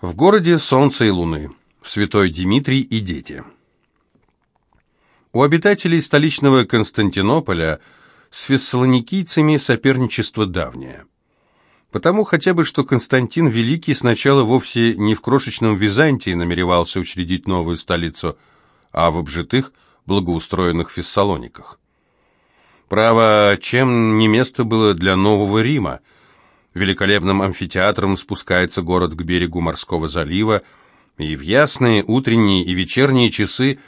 В городе солнца и луны. Святой Дмитрий и дети. У обитателей столичного Константинополя с фессалоникийцами соперничество давнее. Потому хотя бы, что Константин Великий сначала вовсе не в крошечном Византии намеревался учредить новую столицу, а в обжитых, благоустроенных Фессалониках. Право, чем не место было для Нового Рима – Великолепным амфитеатром спускается город к берегу морского залива, и в ясные утренние и вечерние часы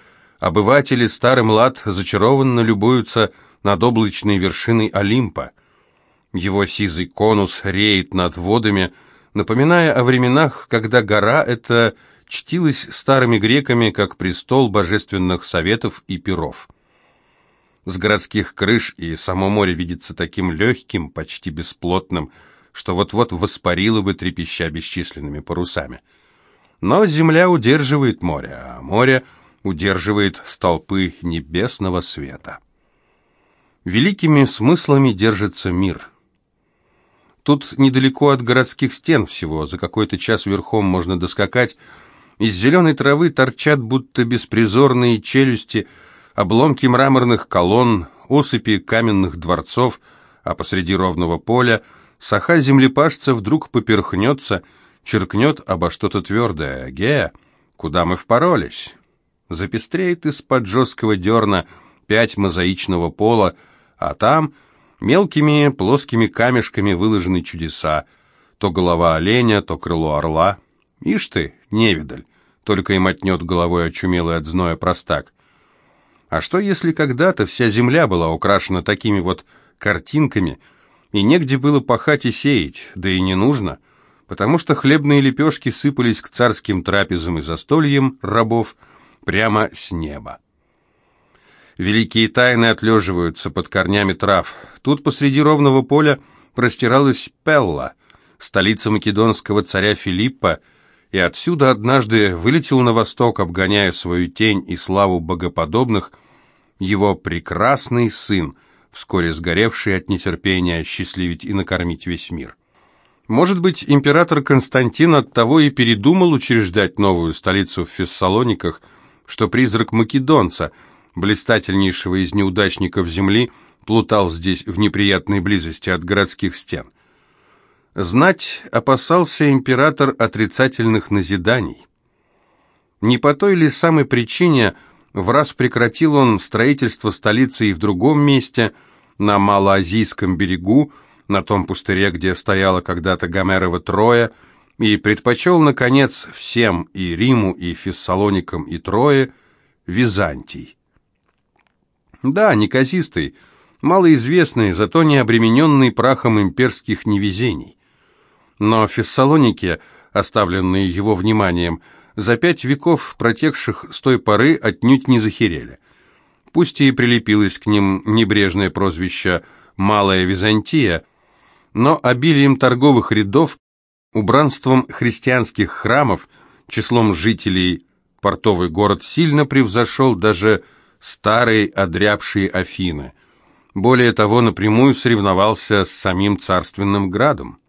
обыватели старый млад зачарованно любуются над облачной вершиной Олимпа. Его сизый конус реет над водами, напоминая о временах, когда гора эта чтилась старыми греками как престол божественных советов и перов. С городских крыш и само море видится таким легким, почти бесплотным, что вот-вот воспарило бы, трепеща бесчисленными парусами. Но земля удерживает море, а море удерживает столпы небесного света. Великими смыслами держится мир. Тут недалеко от городских стен всего, за какой-то час верхом можно доскакать, из зеленой травы торчат будто беспризорные челюсти, обломки мраморных колонн, осыпи каменных дворцов, а посреди ровного поля — Саха землепашца вдруг поперхнется, черкнет обо что-то твердое. «Ге, куда мы впоролись?» Запестреет из-под жесткого дерна пять мозаичного пола, а там мелкими плоскими камешками выложены чудеса. То голова оленя, то крыло орла. Ишь ты, невидаль, только и мотнет головой очумелый от зноя простак. А что, если когда-то вся земля была украшена такими вот картинками — и негде было пахать и сеять, да и не нужно, потому что хлебные лепешки сыпались к царским трапезам и застольям рабов прямо с неба. Великие тайны отлеживаются под корнями трав. Тут посреди ровного поля простиралась Пелла, столица македонского царя Филиппа, и отсюда однажды вылетел на восток, обгоняя свою тень и славу богоподобных, его прекрасный сын – вскоре сгоревший от нетерпения счастливить и накормить весь мир. Может быть, император Константин оттого и передумал учреждать новую столицу в Фессалониках, что призрак Македонца, блистательнейшего из неудачников земли, плутал здесь в неприятной близости от городских стен. Знать опасался император отрицательных назиданий. Не по той ли самой причине – в раз прекратил он строительство столицы и в другом месте, на Малоазийском берегу, на том пустыре, где стояла когда-то Гомерова Троя, и предпочел, наконец, всем, и Риму, и Фессалоникам, и Трое, Византий. Да, неказистый, малоизвестный, зато не обремененный прахом имперских невезений. Но Фессалоники, оставленные его вниманием, за пять веков, протекших с той поры, отнюдь не захерели. Пусть и прилепилось к ним небрежное прозвище «Малая Византия», но обилием торговых рядов, убранством христианских храмов, числом жителей портовый город сильно превзошел даже старые одрябшие Афины. Более того, напрямую соревновался с самим царственным градом.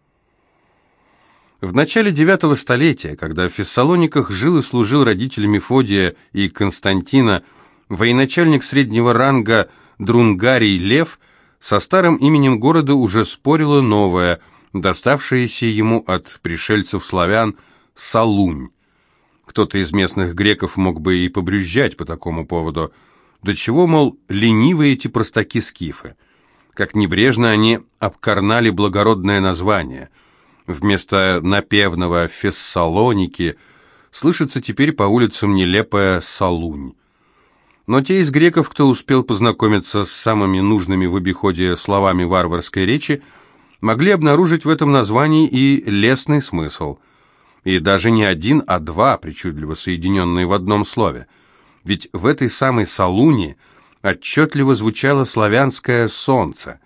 В начале IX столетия, когда в Фессалониках жил и служил родитель Мефодия и Константина, военачальник среднего ранга Друнгарий Лев со старым именем города уже спорило новое, доставшееся ему от пришельцев-славян Салунь. Кто-то из местных греков мог бы и побрюзжать по такому поводу. До чего, мол, ленивые эти простаки-скифы. Как небрежно они обкарнали благородное название – Вместо напевного «Фессалоники» слышится теперь по улицам нелепая «Салунь». Но те из греков, кто успел познакомиться с самыми нужными в обиходе словами варварской речи, могли обнаружить в этом названии и лесный смысл. И даже не один, а два, причудливо соединенные в одном слове. Ведь в этой самой Салуне отчетливо звучало славянское «солнце»,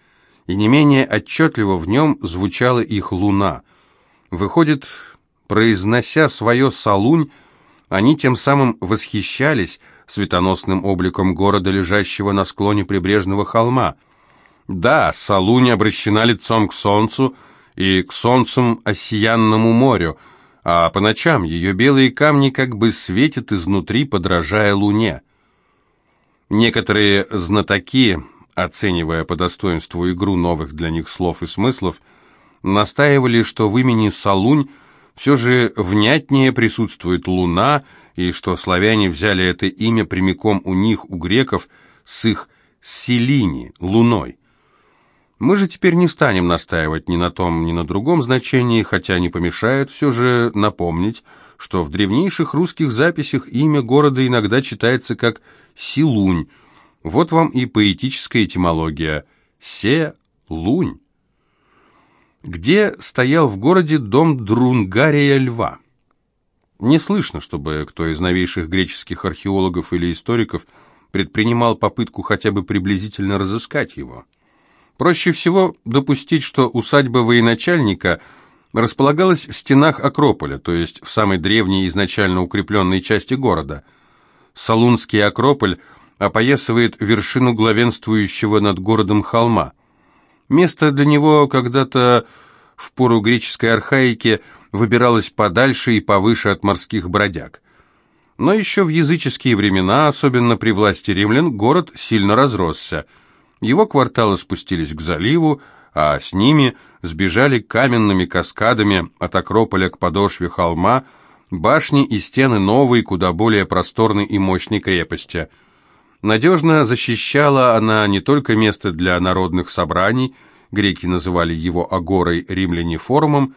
и не менее отчетливо в нем звучала их луна. Выходит, произнося свое «салунь», они тем самым восхищались светоносным обликом города, лежащего на склоне прибрежного холма. Да, Салунь обращена лицом к солнцу и к солнцем осиянному морю, а по ночам ее белые камни как бы светят изнутри, подражая луне. Некоторые знатоки, оценивая по достоинству игру новых для них слов и смыслов, настаивали, что в имени Салунь все же внятнее присутствует луна, и что славяне взяли это имя прямиком у них, у греков, с их Селини, луной. Мы же теперь не станем настаивать ни на том, ни на другом значении, хотя не помешает все же напомнить, что в древнейших русских записях имя города иногда читается как Силунь. Вот вам и поэтическая этимология. Се-лунь. Где стоял в городе дом Друнгария Льва? Не слышно, чтобы кто из новейших греческих археологов или историков предпринимал попытку хотя бы приблизительно разыскать его. Проще всего допустить, что усадьба военачальника располагалась в стенах Акрополя, то есть в самой древней изначально укрепленной части города. Салунский Акрополь опоясывает вершину главенствующего над городом холма. Место для него когда-то в пору греческой архаики выбиралось подальше и повыше от морских бродяг. Но еще в языческие времена, особенно при власти римлян, город сильно разросся – его кварталы спустились к заливу, а с ними сбежали каменными каскадами от Акрополя к подошве холма башни и стены новой, куда более просторной и мощной крепости. Надежно защищала она не только место для народных собраний, греки называли его агорой, римляне форумом,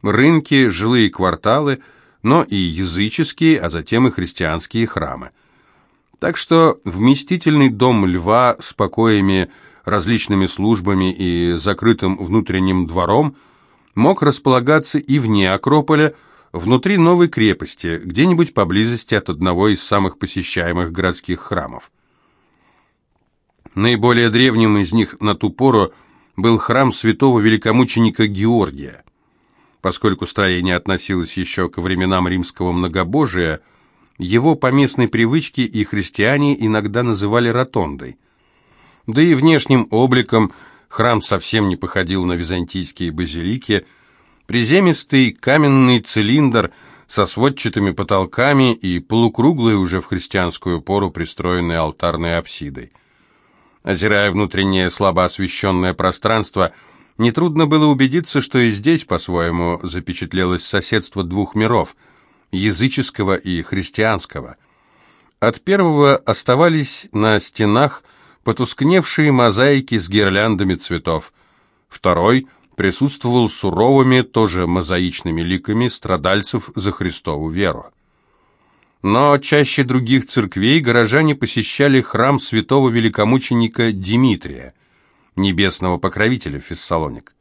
рынки, жилые кварталы, но и языческие, а затем и христианские храмы. Так что вместительный дом льва с покоями, различными службами и закрытым внутренним двором мог располагаться и вне Акрополя, внутри новой крепости, где-нибудь поблизости от одного из самых посещаемых городских храмов. Наиболее древним из них на ту пору был храм святого великомученика Георгия. Поскольку строение относилось еще ко временам римского многобожия – его по местной привычке и христиане иногда называли ротондой. Да и внешним обликом храм совсем не походил на византийские базилики. Приземистый каменный цилиндр со сводчатыми потолками и полукруглой уже в христианскую пору пристроенной алтарной апсидой. Озирая внутреннее слабо освещенное пространство, нетрудно было убедиться, что и здесь по-своему запечатлелось соседство двух миров – языческого и христианского. От первого оставались на стенах потускневшие мозаики с гирляндами цветов. Второй присутствовал суровыми, тоже мозаичными ликами страдальцев за Христову веру. Но чаще других церквей горожане посещали храм святого великомученика Димитрия, небесного покровителя Фессалоник.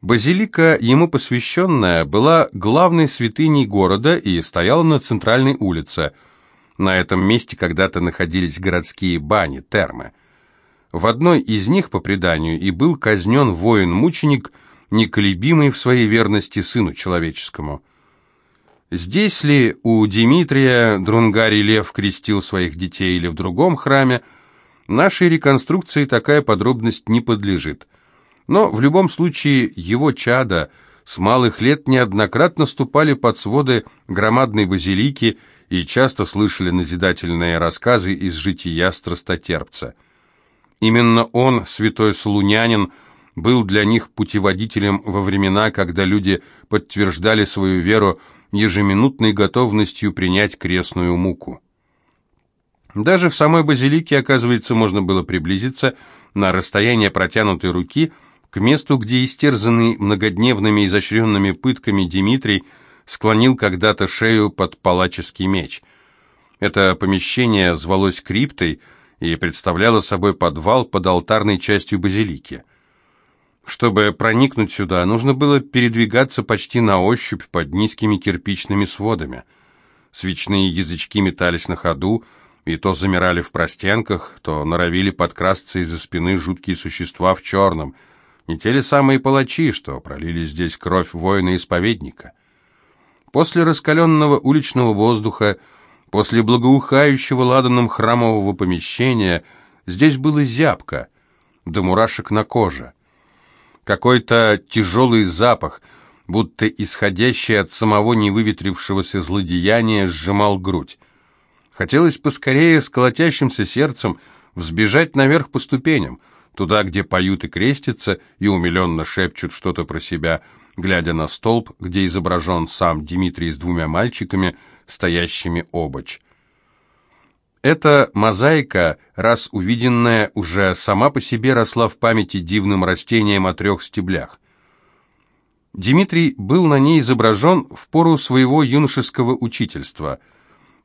Базилика, ему посвященная, была главной святыней города и стояла на центральной улице. На этом месте когда-то находились городские бани, термы. В одной из них, по преданию, и был казнен воин-мученик, неколебимый в своей верности сыну человеческому. Здесь ли у Дмитрия Друнгарий Лев крестил своих детей или в другом храме, нашей реконструкции такая подробность не подлежит. Но в любом случае его чада с малых лет неоднократно ступали под своды громадной базилики и часто слышали назидательные рассказы из жития страстотерпца. Именно он, святой Солунянин, был для них путеводителем во времена, когда люди подтверждали свою веру ежеминутной готовностью принять крестную муку. Даже в самой базилике, оказывается, можно было приблизиться на расстояние протянутой руки – к месту, где истерзанный многодневными изощренными пытками Дмитрий склонил когда-то шею под палаческий меч. Это помещение звалось криптой и представляло собой подвал под алтарной частью базилики. Чтобы проникнуть сюда, нужно было передвигаться почти на ощупь под низкими кирпичными сводами. Свечные язычки метались на ходу, и то замирали в простенках, то норовили подкрасться из-за спины жуткие существа в черном — не те ли самые палачи, что пролили здесь кровь воина-исповедника? После раскаленного уличного воздуха, после благоухающего ладаном храмового помещения, здесь было зябко, до мурашек на коже. Какой-то тяжелый запах, будто исходящий от самого невыветрившегося злодеяния сжимал грудь. Хотелось поскорее с колотящимся сердцем взбежать наверх по ступеням, туда, где поют и крестятся, и умиленно шепчут что-то про себя, глядя на столб, где изображен сам Дмитрий с двумя мальчиками, стоящими обочь. Эта мозаика, раз увиденная, уже сама по себе росла в памяти дивным растением о трех стеблях. Дмитрий был на ней изображен в пору своего юношеского учительства.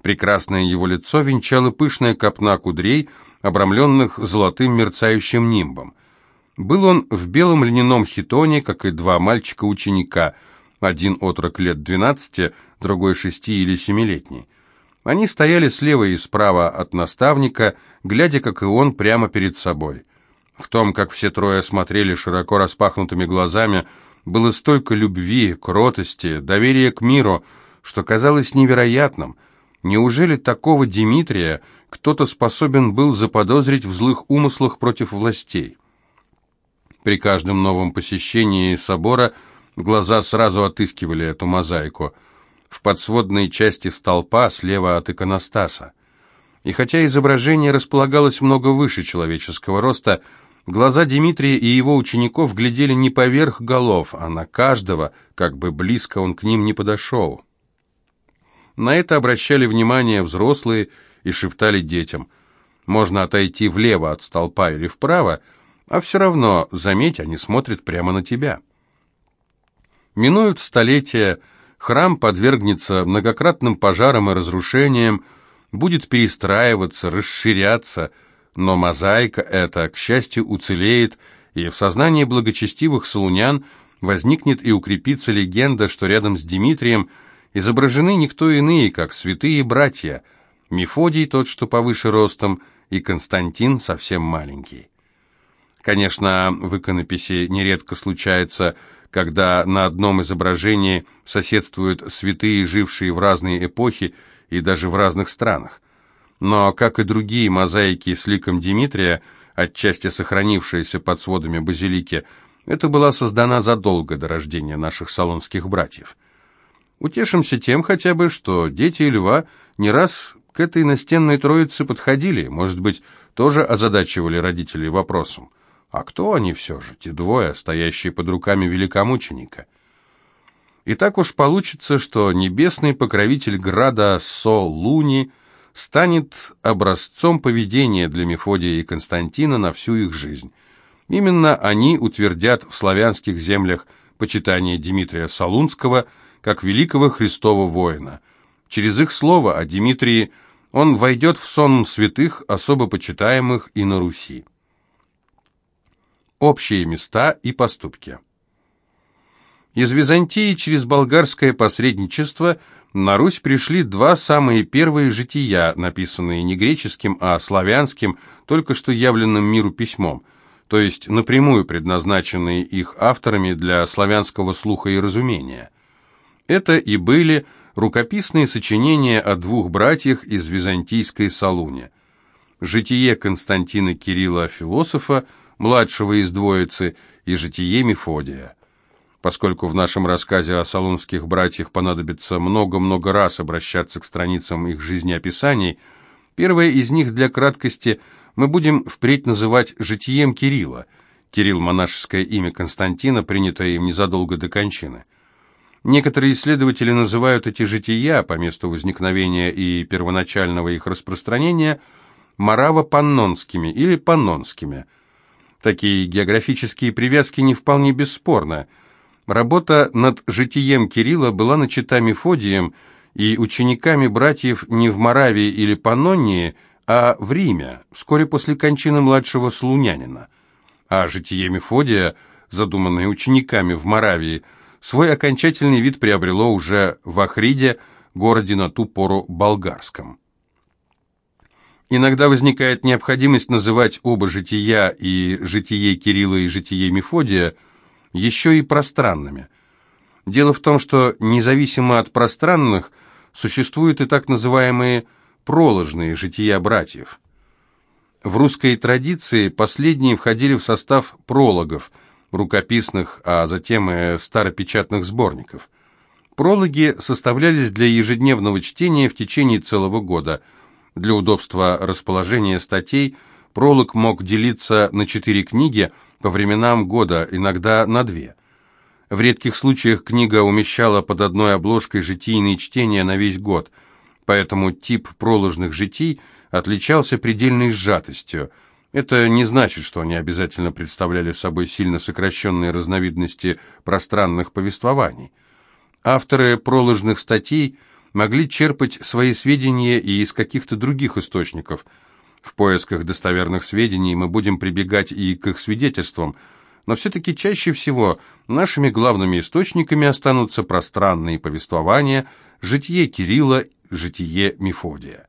Прекрасное его лицо венчало пышная копна кудрей, обрамленных золотым мерцающим нимбом. Был он в белом льняном хитоне, как и два мальчика-ученика, один отрок лет двенадцати, другой шести или семилетний. Они стояли слева и справа от наставника, глядя, как и он, прямо перед собой. В том, как все трое смотрели широко распахнутыми глазами, было столько любви, кротости, доверия к миру, что казалось невероятным. Неужели такого Дмитрия кто-то способен был заподозрить в злых умыслах против властей? При каждом новом посещении собора глаза сразу отыскивали эту мозаику – в подсводной части столпа слева от иконостаса. И хотя изображение располагалось много выше человеческого роста, глаза Дмитрия и его учеников глядели не поверх голов, а на каждого, как бы близко он к ним не подошел. На это обращали внимание взрослые и шептали детям. Можно отойти влево от столпа или вправо, а все равно, заметь, они смотрят прямо на тебя. Минуют столетия, Храм подвергнется многократным пожарам и разрушениям, будет перестраиваться, расширяться, но мозаика эта, к счастью, уцелеет, и в сознании благочестивых солунян возникнет и укрепится легенда, что рядом с Дмитрием изображены никто иные, как святые братья, Мефодий тот, что повыше ростом, и Константин совсем маленький. Конечно, в иконописи нередко случается когда на одном изображении соседствуют святые, жившие в разные эпохи и даже в разных странах. Но, как и другие мозаики с ликом Димитрия, отчасти сохранившиеся под сводами базилики, это была создана задолго до рождения наших салонских братьев. Утешимся тем хотя бы, что дети льва не раз к этой настенной троице подходили, может быть, тоже озадачивали родителей вопросом – а кто они все же, те двое, стоящие под руками великомученика? И так уж получится, что небесный покровитель града Со-Луни станет образцом поведения для Мефодия и Константина на всю их жизнь. Именно они утвердят в славянских землях почитание Дмитрия Солунского как великого Христова воина. Через их слово о Дмитрии он войдет в сон святых, особо почитаемых и на Руси. Общие места и поступки. Из Византии через болгарское посредничество на Русь пришли два самые первые жития, написанные не греческим, а славянским, только что явленным миру письмом, то есть напрямую предназначенные их авторами для славянского слуха и разумения. Это и были рукописные сочинения о двух братьях из византийской Салуни. Житие Константина Кирилла философа – младшего из двоицы, и житие Мефодия. Поскольку в нашем рассказе о салунских братьях понадобится много-много раз обращаться к страницам их жизнеописаний, первое из них для краткости мы будем впредь называть житием Кирилла. Кирилл – монашеское имя Константина, принятое им незадолго до кончины. Некоторые исследователи называют эти жития по месту возникновения и первоначального их распространения Мораво-Паннонскими или Паннонскими – Такие географические привязки не вполне бесспорны. Работа над житием Кирилла была начата Мефодием и учениками братьев не в Моравии или Паннонии, а в Риме, вскоре после кончины младшего слунянина. А житие Мефодия, задуманное учениками в Моравии, свой окончательный вид приобрело уже в Ахриде, городе на ту пору болгарском. Иногда возникает необходимость называть оба жития, и житие Кирилла, и житие Мефодия, еще и пространными. Дело в том, что независимо от пространных, существуют и так называемые проложные жития братьев. В русской традиции последние входили в состав прологов, рукописных, а затем и старопечатных сборников. Прологи составлялись для ежедневного чтения в течение целого года. Для удобства расположения статей пролог мог делиться на четыре книги по временам года, иногда на две. В редких случаях книга умещала под одной обложкой житийные чтения на весь год, поэтому тип проложных житий отличался предельной сжатостью. Это не значит, что они обязательно представляли собой сильно сокращенные разновидности пространных повествований. Авторы проложных статей могли черпать свои сведения и из каких-то других источников. В поисках достоверных сведений мы будем прибегать и к их свидетельствам – но все-таки чаще всего нашими главными источниками останутся пространные повествования, житие Кирилла, житие Мефодия.